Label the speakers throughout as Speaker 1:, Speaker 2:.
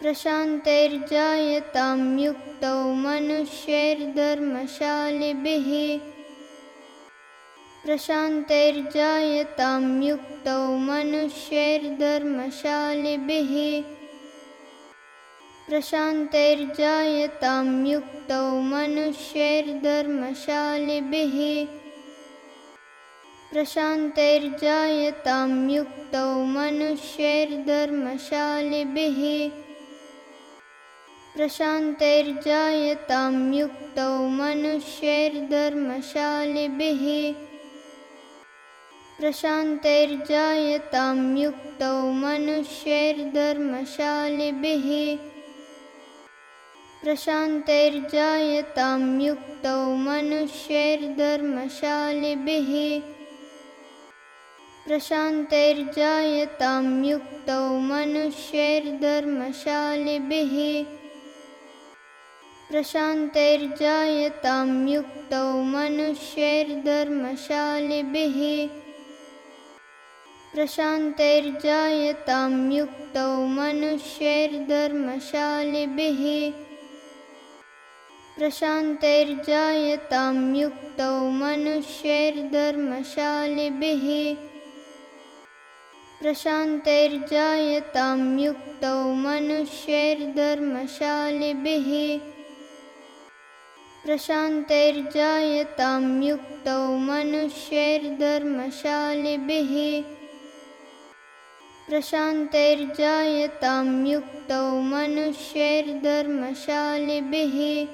Speaker 1: प्रशान्तैर्जायतां युक्तौ मनुष्यैर्धर्मशालिभिः। प्रशान्तैर्जायतां युक्तौ मनुष्यैर्धर्मशालिभिः। प्रशान्तैर्जायतां युक्तौ मनुष्यैर्धर्मशालिभिः। प्रशान्तैर्जायतां युक्तौ मनुष्यैर्धर्मशालिभिः प्रशान्तैर्जायतां युक्तौ मनुष्यैर्धर्मशालिभिः। प्रशान्तैर्जायतां युक्तौ मनुष्यैर्धर्मशालिभिः। प्रशान्तैर्जायतां युक्तौ मनुष्यैर्धर्मशालिभिः। प्रशान्तैर्जायतां युक्तौ मनुष्यैर्धर्मशालिभिः प्रशान्तैर्जायतां युक्तौ मनुष्यैर्धर्मशालिभिः। प्रशान्तैर्जायतां युक्तौ मनुष्यैर्धर्मशालिभिः। प्रशान्तैर्जायतां युक्तौ मनुष्यैर्धर्मशालिभिः। प्रशान्तैर्जायतां युक्तौ मनुष्यैर्धर्मशालिभिः प्रशान्तैर्जायतां युक्तौ मनुष्यैर्धर्मशालिभिः। प्रशान्तैर्जायतां युक्तौ मनुष्यैर्धर्मशालिभिः।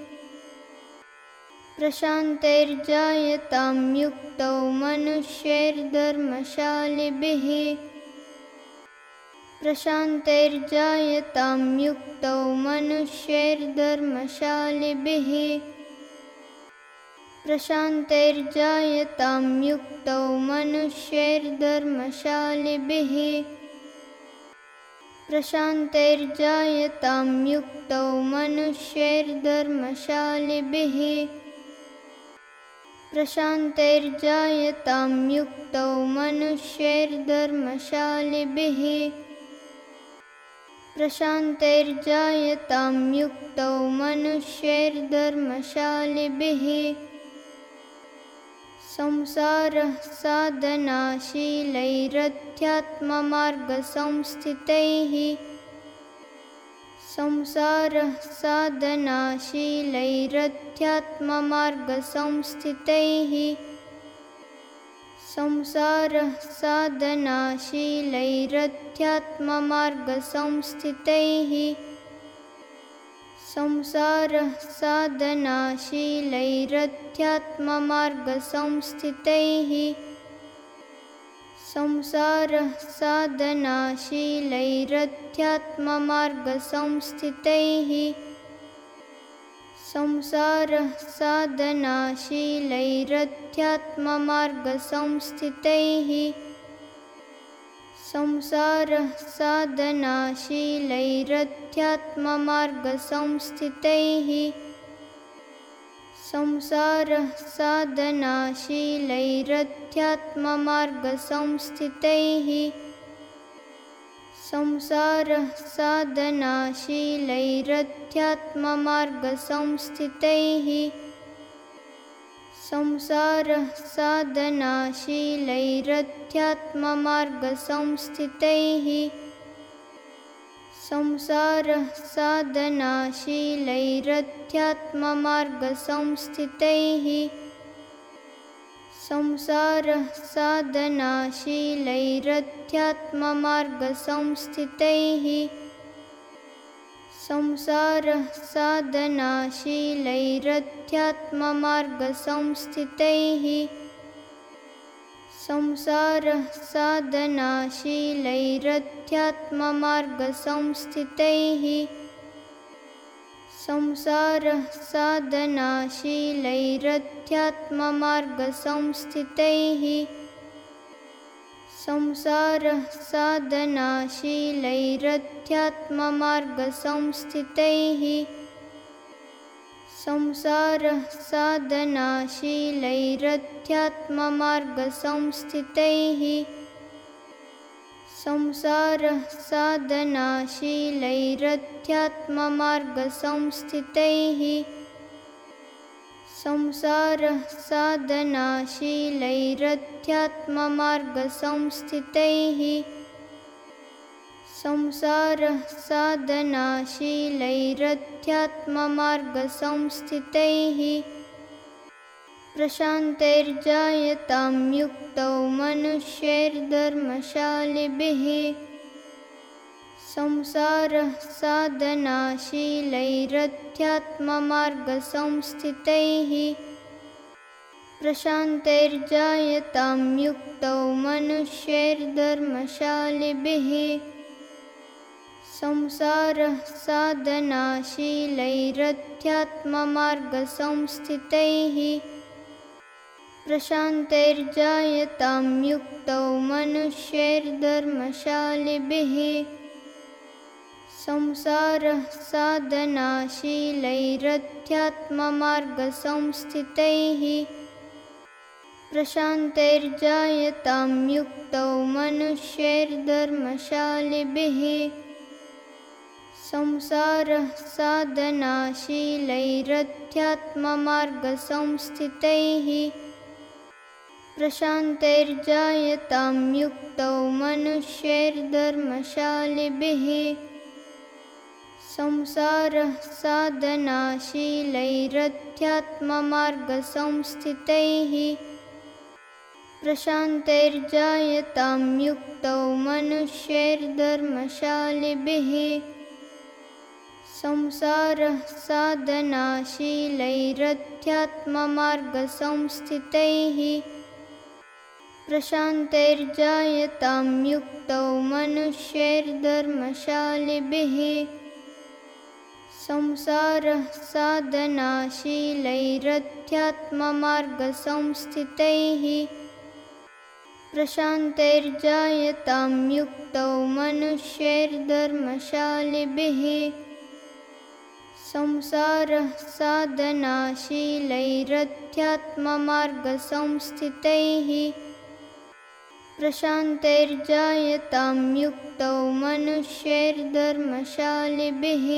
Speaker 1: प्रशान्तैर्जायतां युक्तौ मनुष्यैर्धर्मशालिभिः। प्रशान्तैर्जायतां युक्तौ मनुष्यैर्धर्मशालिभिः प्रशान्तैर्जायतां युक्तौ मनुष्यैर्धर्मशालिभिः। प्रशान्तैर्जायतां युक्तौ मनुष्यैर्धर्मशालिभिः। प्रशान्तैर्जायतां युक्तौ मनुष्यैर्धर्मशालिभिः। प्रशान्तैर्जायतां युक्तौ मनुष्यैर्धर्मशालिभिः संसारः साधनाशीलैरध्यात्ममार्गसंस्थितैः संसारः साधनाशीलैरध्यात्ममार्गसंस्थितैः संसारः साधनाशीलैरध्यात्ममार्गसंस्थितैः संसारः संसारः साधनाशीलैरध्यात्ममार्गसंस्थितैः संसारः साधनाशीलैरध्यात्ममार्गसंस्थितैः संसारः संसारः साधनाशीलैरध्यात्ममार्गसंस्थितैः संसारः साधनाशीलैरध्यात्ममार्गसंस्थितैः संसारः साधनाशीलैरध्यात्ममार्गसंस्थितैः संसारः साधनाशीलैरध्यात्ममार्गसंस्थितैः संसारः साधनाशीलैरध्यात्ममार्गसंस्थितैः संसारः साधनाशीलैरध्यात्ममार्गसंस्थितैः संसारः साधनाशीलैरध्यात्ममार्गसंस्थितैः संसारः साधनाशीलैरध्यात्ममार्गसंस्थितैः संसारः साधनाशीलैरध्यात्ममार्गसंस्थितैः संसारः साधनाशीलैरध्यात्ममार्गसंस्थितैः संसारः साधनाशीलैरध्यात्ममार्गसंस्थितैः संसारः साधनाशीलैरध्यात्ममार्गसंस्थितैः संसारः साधनाशीलैरध्यात्ममार्गसंस्थितैः प्रशान्तैर्जायतां युक्तौ मनुष्यैर्धर्मशालिभिः संसारः साधनाशीलैरध्यात्ममार्गसंस्थितैः प्रशान्तैर्जायतां युक्तौ मनुष्यैर्धर्मशालिभिः संसारः साधनाशीलैरध्यात्ममार्गसंस्थितैः प्रशान्तैर्जायतां युक्तौ मनुष्यैर्धर्मशालिभिः संसारः साधनाशीलैरध्यात्ममार्गसंस्थितैः प्रशान्तैर्जायतां युक्तौ मनुष्यैर्धर्मशालिभिः संसारः साधनाशीलैरध्यात्ममार्गसंस्थितैः प्रशान्तैर्जायतां युक्तौ मनुष्यैर्धर्मशालिभिः संसारः साधनाशीलैरध्यात्ममार्गसंस्थितैः प्रशान्तैर्जायतां युक्तौ मनुष्यैर्धर्मशालिभिः संसारः साधनाशीलैरध्यात्ममार्गसंस्थितैः प्रशान्तैर्जायतां युक्तौ मनुष्यैर्धर्मशालिभिः संसारः साधनाशीलैरध्यात्ममार्गसंस्थितैः प्रशान्तैर्जायतां युक्तौ मनुष्यैर्धर्मशालिभिः संसारः साधनाशीलैरध्यात्ममार्गसंस्थितैः प्रशान्तैर्जायतां युक्तौ मनुष्यैर्धर्मशालिभिः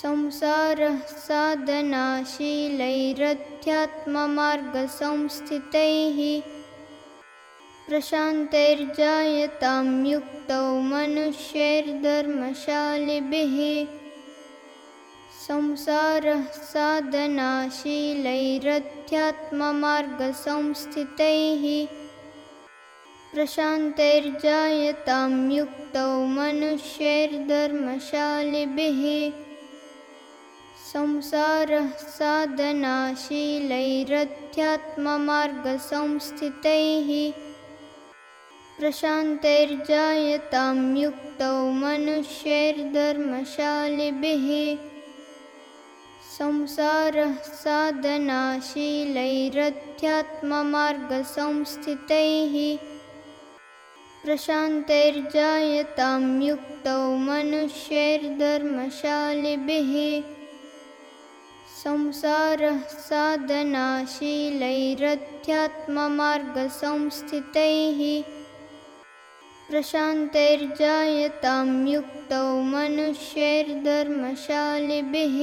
Speaker 1: संसारः साधनाशीलैरध्यात्ममार्गसंस्थितैः प्रशान्तैर्जायतां युक्तौ मनुष्यैर्धर्मशालिभिः संसारः साधनाशीलैरध्यात्ममार्गसंस्थितैः प्रशान्तैर्जायतां युक्तौ मनुष्यैर्धर्मशालिभिः संसारः साधनाशीलैरध्यात्ममार्गसंस्थितैः प्रशान्तैर्जायतां युक्तौ मनुष्यैर्धर्मशालिभिः संसारः साधनाशीलैरध्यात्ममार्गसंस्थितैः प्रशान्तैर्जायतां युक्तौ मनुष्यैर्धर्मशालिभिः संसारः साधनाशीलैरध्यात्ममार्गसंस्थितैः प्रशान्तैर्जायतां युक्तौ मनुष्यैर्धर्मशालिभिः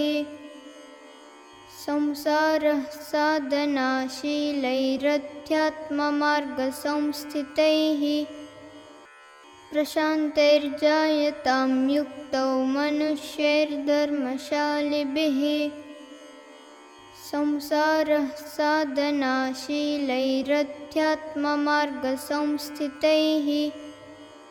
Speaker 1: संसारः साधनाशीलैरध्यात्ममार्गसंस्थितैः प्रशान्तैर्जायतां युक्तौ मनुष्यैर्धर्मशालिभिः संसारः साधनाशीलैरध्यात्ममार्गसंस्थितैः